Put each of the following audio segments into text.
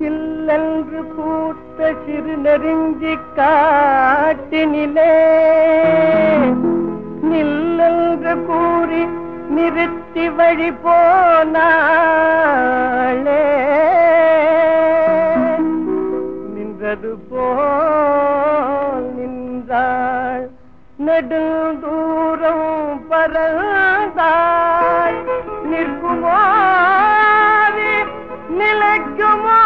சில்லன்று பூத்த சிறு நெருங்கி காட்டினிலே நில்லன்று கூறி நிறுத்தி வழி போனாளே. நின்றது போ நெடுந்தூரம் பரந்தாய் நிற்குமோ நிலைக்குமா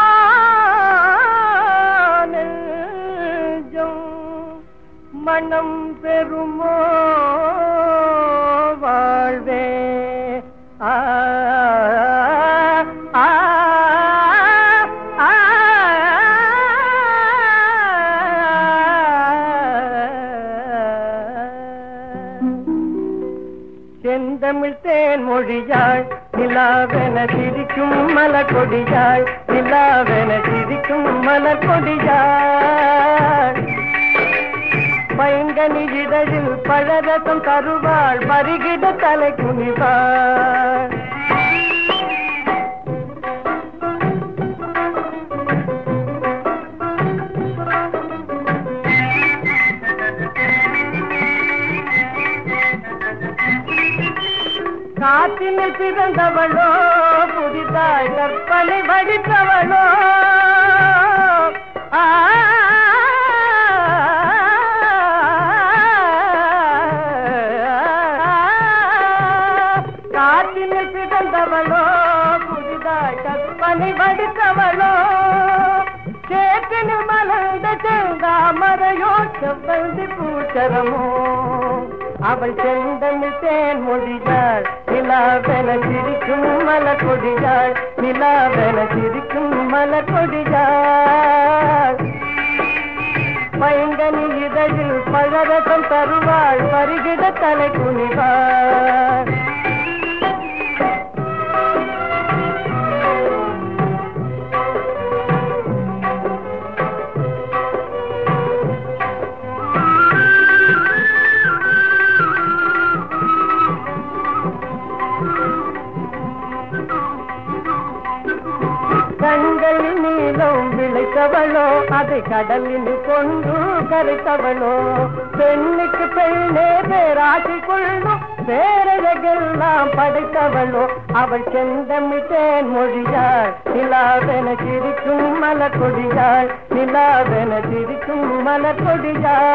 மனம் பெறுமோ வாழ்வே? ஆ, செந்தமிழ் தேன் மொழியாள் நிலாவென சிரிக்கும் மலர் கொடியாள் நிலாவென சிரிக்கும் மலர் கொடியாள் பைங்கனி இதழில் பழரசம் தருவாள் பருகிட தலை குனிவாள். காற்றினில் பிறந்தவளோ புதிதாய் கற்பனை வடித்தவளோ. ஆ, காற்றினில் பிறந்தவளோ புதிதாய் கற்பனை வடித்தவளோ. சேற்றினில் மலர்ந்த செங்காமரையோ செவ்வந்தி பூச்சரமோ. அவள் செந்தமிழ் தேன் மொழியாள் நிலாவென சிரிக்கும் மல கொடியாள் நிலாவென சிரிக்கும் மல கொடியாள் பயங்கனி இதழில் பழரசம் தருவாள் பருகிட தலை குனிவாள் கண்களில் நீளம் விளைத்தவளோ அதை கடலில் கொண்டு கரைத்தவளோ. பெண்ணுக்கு பெண்ணே பேராசி கொள்ளும் பேரழகெல்லாம் படைத்தவளோ. அவள் செந்தமிட்டேன் மொழியாள் நிலாவென சிரிக்கும் மலக்கொடியாள் நிலாவென சிரிக்கும் மலக்கொடியாள்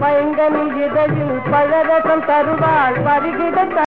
பயங்கனி இதழில் பழரசம் தருவாள் பருகிட